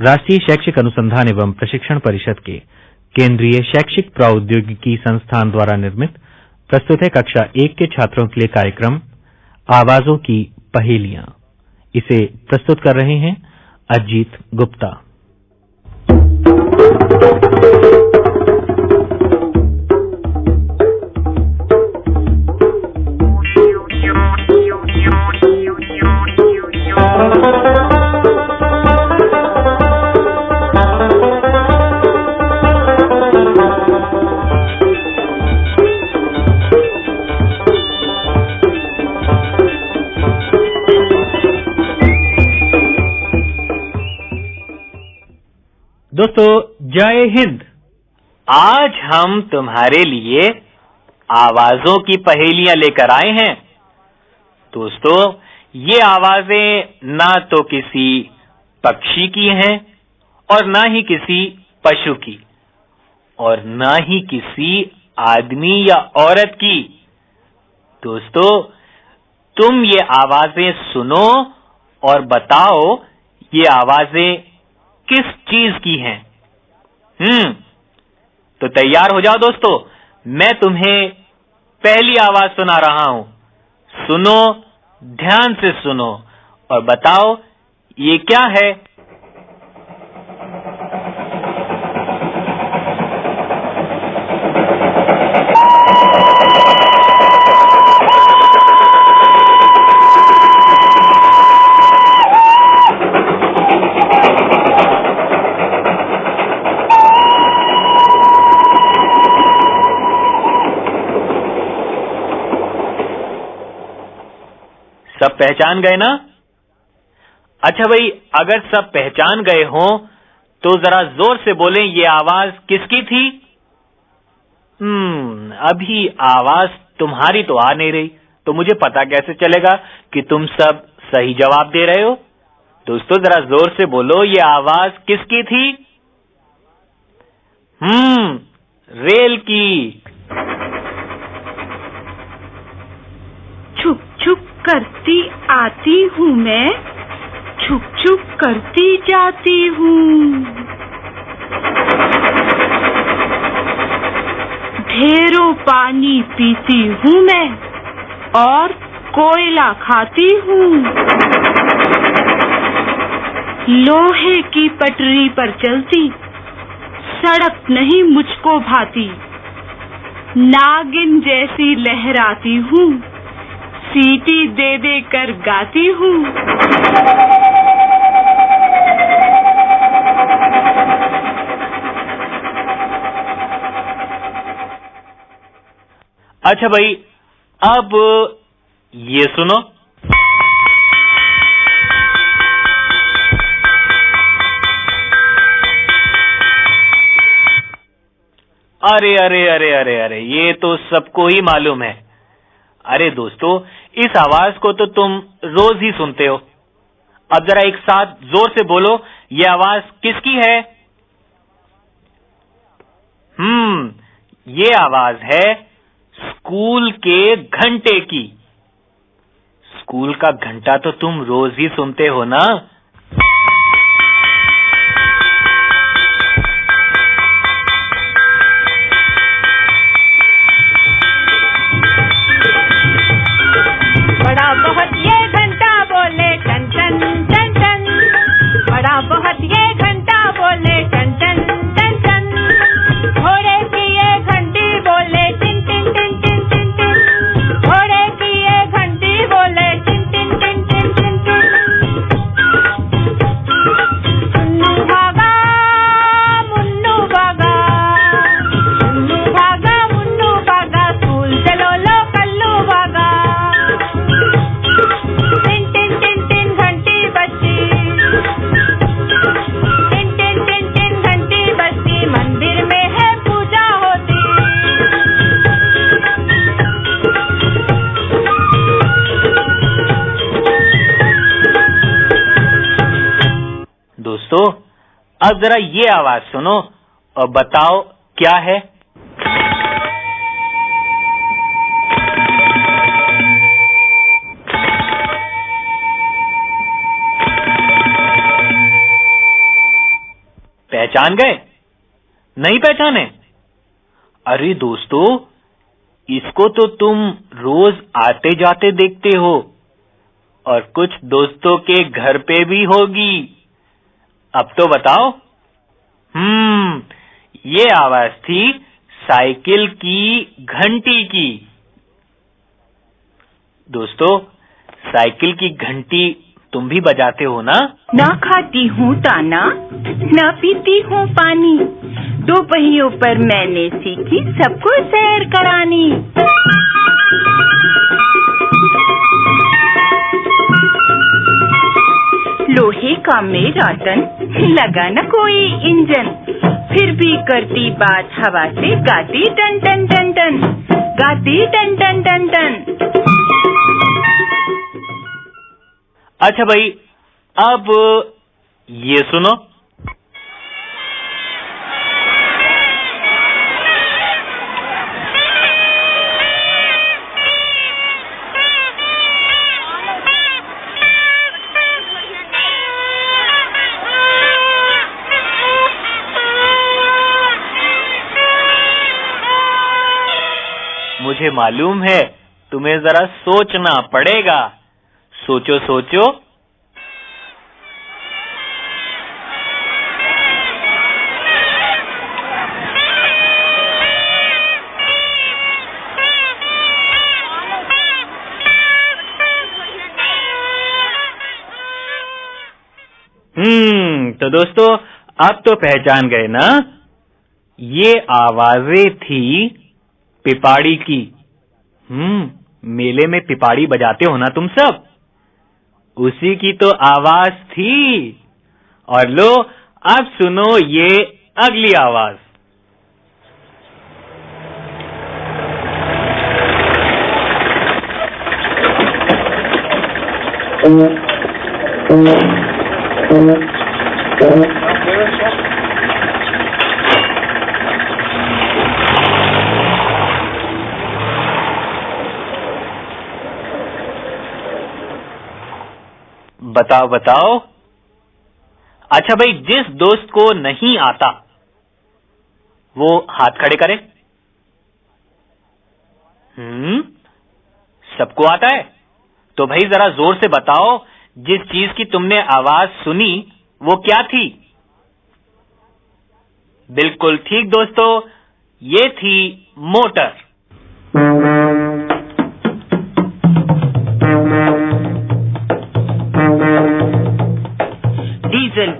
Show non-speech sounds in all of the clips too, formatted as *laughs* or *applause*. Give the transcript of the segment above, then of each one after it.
राष्ट्रीय शैक्षिक अनुसंधान एवं प्रशिक्षण परिषद के केंद्रीय शैक्षिक प्रौद्योगिकी संस्थान द्वारा निर्मित प्रस्तुत है कक्षा एक के छात्रों के लिए कार्यक्रम, आवाजों की पहेलियाँ। इसे प्रस्तुत कर रहे हैं अजीत गुप्ता। दोस्तों जय हिंद। आज हम तुम्हारे लिए आवाजों की पहेलियाँ लेकर आए हैं। दोस्तों, ये आवाज़ें ना तो किसी पक्षी की हैं और ना ही किसी पशु की और ना ही किसी आदमी या औरत की। दोस्तों, तुम ये आवाज़ें सुनो और बताओ ये आवाज़ें किस चीज़ की हैं? हम्म तो तैयार हो जाओ दोस्तों। मैं तुम्हें पहली आवाज़ सुना रहा हूँ। सुनो, ध्यान से सुनो और बताओ, ये क्या है? सब पहचान गए ना? अच्छा भाई, अगर सब पहचान गए हों तो जरा ज़ोर से बोलें, ये आवाज़ किसकी थी? हम्म अभी आवाज़ तुम्हारी तो आ नहीं रही। तो मुझे पता कैसे चलेगा कि तुम सब सही जवाब दे रहे हो? दोस्तों, जरा ज़ोर से बोलो, ये आवाज़ किसकी थी? हम्म रेल की छुप छुप करती आती हूँ मैं, छुप छुप करती जाती हूँ। ढेरों पानी पीती हूँ मैं और कोयला खाती हूँ। लोहे की पटरी पर चलती, सड़क नहीं मुझको भाती, नागिन जैसी लहराती हूँ। सीटी दे दे कर गाती हूँ। अच्छा भाई, अब ये सुनो। अरे अरे अरे अरे अरे, ये तो सबको ही मालूम है। अरे दोस्तों इस आवाज़ को तो तुम रोज ही सुनते हो। अब जरा एक साथ ज़ोर से बोलो, ये आवाज़ किसकी है? हम्म ये आवाज़ है स्कूल के घंटे की। स्कूल का घंटा तो तुम रोज ही सुनते हो ना? दोस्तों, अब जरा ये आवाज़ सुनो और बताओ क्या है। पहचान गए? नहीं पहचाने? अरे दोस्तों, इसको तो तुम रोज आते जाते देखते हो और कुछ दोस्तों के घर पे भी होगी। अब तो बताओ। हम्म ये आवाज़ थी साइकिल की, घंटी की। दोस्तों, साइकिल की घंटी तुम भी बजाते हो ना? ना खाती हूँ ताना, ना पीती हूँ पानी। दो पहियों पर मैंने सीखी सबको सैर करानी। लोहे का मेरा तन लगा न कोई इंजन। फिर भी करती बात, हवा से गाती टन टन टन टन, गाती टन टन टन टन। अच्छा भाई, अब ये सुनो। मुझे मालूम है, तुम्हें जरा सोचना पड़ेगा। सोचो सोचो। हम्म तो दोस्तों, आप तो पहचान गए ना? ये आवाज़ें थी पिपाड़ी की। हम्म मेले में पिपाड़ी बजाते हो ना तुम सब? उसी की तो आवाज़ थी। और लो, अब सुनो ये अगली आवाज़। बताओ बताओ। अच्छा भाई, जिस दोस्त को नहीं आता, वो हाथ खड़े करे। हम्म सबको आता है। तो भाई, जरा ज़ोर से बताओ, जिस चीज़ की तुमने आवाज़ सुनी, वो क्या थी? बिल्कुल ठीक दोस्तों, ये थी मोटर।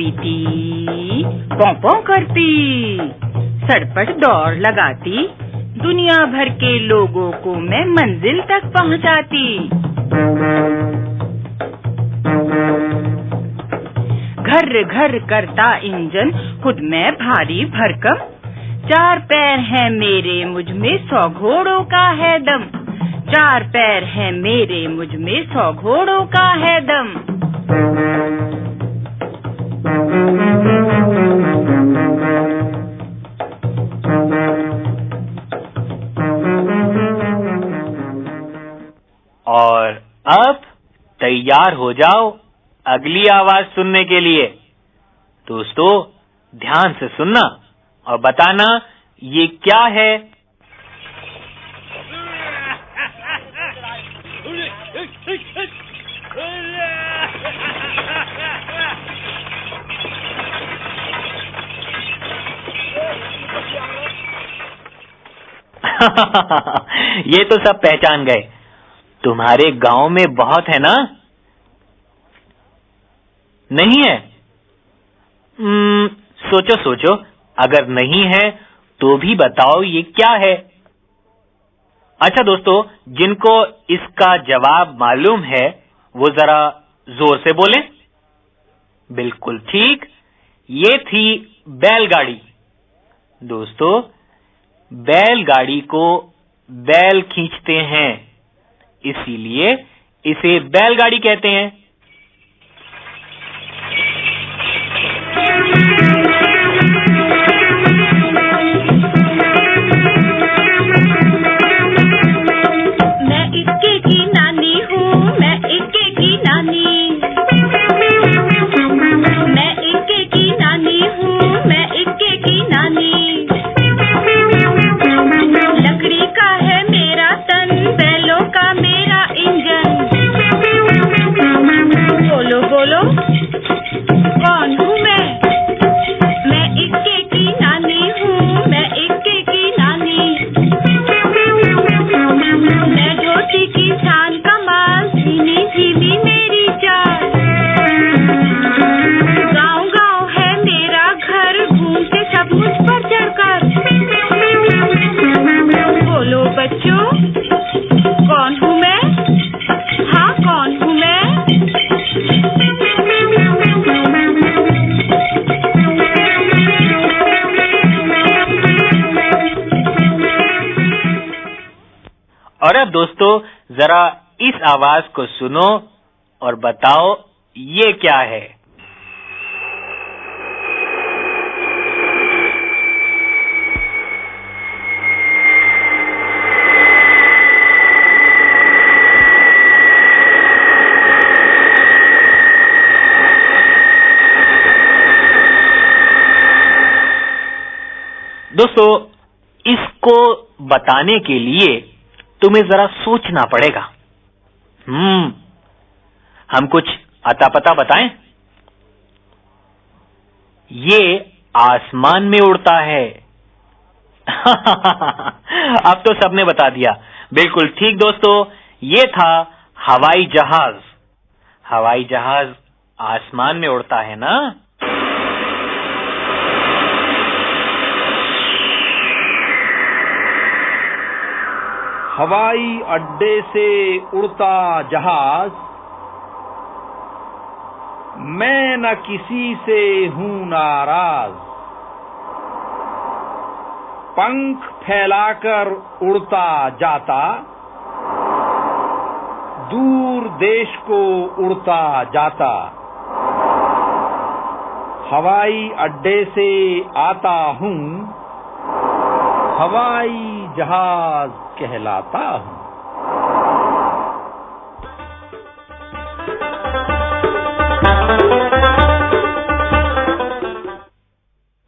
पीती। पोंपों करती। सड़पट दौड़ लगाती। दुनिया भर के लोगों को मैं मंजिल तक पहुंचाती। घर घर करता इंजन। खुद में भारी भरकम। चार पैर हैं मेरे, मुझमें सौ घोड़ों का है दम। चार पैर हैं मेरे, मुझमें सौ घोड़ों का है दम। अब तैयार हो जाओ अगली आवाज़ सुनने के लिए। दोस्तों, ध्यान से सुनना और बताना ये क्या है। *laughs* ये तो सब पहचान गए। तुम्हारे गाँव में बहुत है ना? नहीं है? हम्म, सोचो सोचो। अगर नहीं है तो भी बताओ ये क्या है? अच्छा दोस्तों जिनको इसका जवाब मालूम है वो जरा ज़ोर से बोलें। बिल्कुल ठीक। ये थी बैलगाड़ी। दोस्तों बैलगाड़ी को बैल खींचते हैं। इसीलिए इसे बैलगाड़ी कहते हैं। आवाज़ को सुनो और बताओ ये क्या है। दोस्तों, इसको बताने के लिए तुम्हें जरा सोचना पड़ेगा। हम्म। हम कुछ अता पता बताएँ? ये आसमान में उड़ता है। *laughs* अब तो सबने बता दिया। बिल्कुल ठीक दोस्तों, ये था हवाई जहाज़। हवाई जहाज़ आसमान में उड़ता है ना? हवाई अड्डे से उड़ता जहाज़, मैं न किसी से हूँ नाराज़। पंख फैलाकर उड़ता जाता, दूर देश को उड़ता जाता। हवाई अड्डे से आता हूँ, हवाई जहाज़ कहलाता हूँ।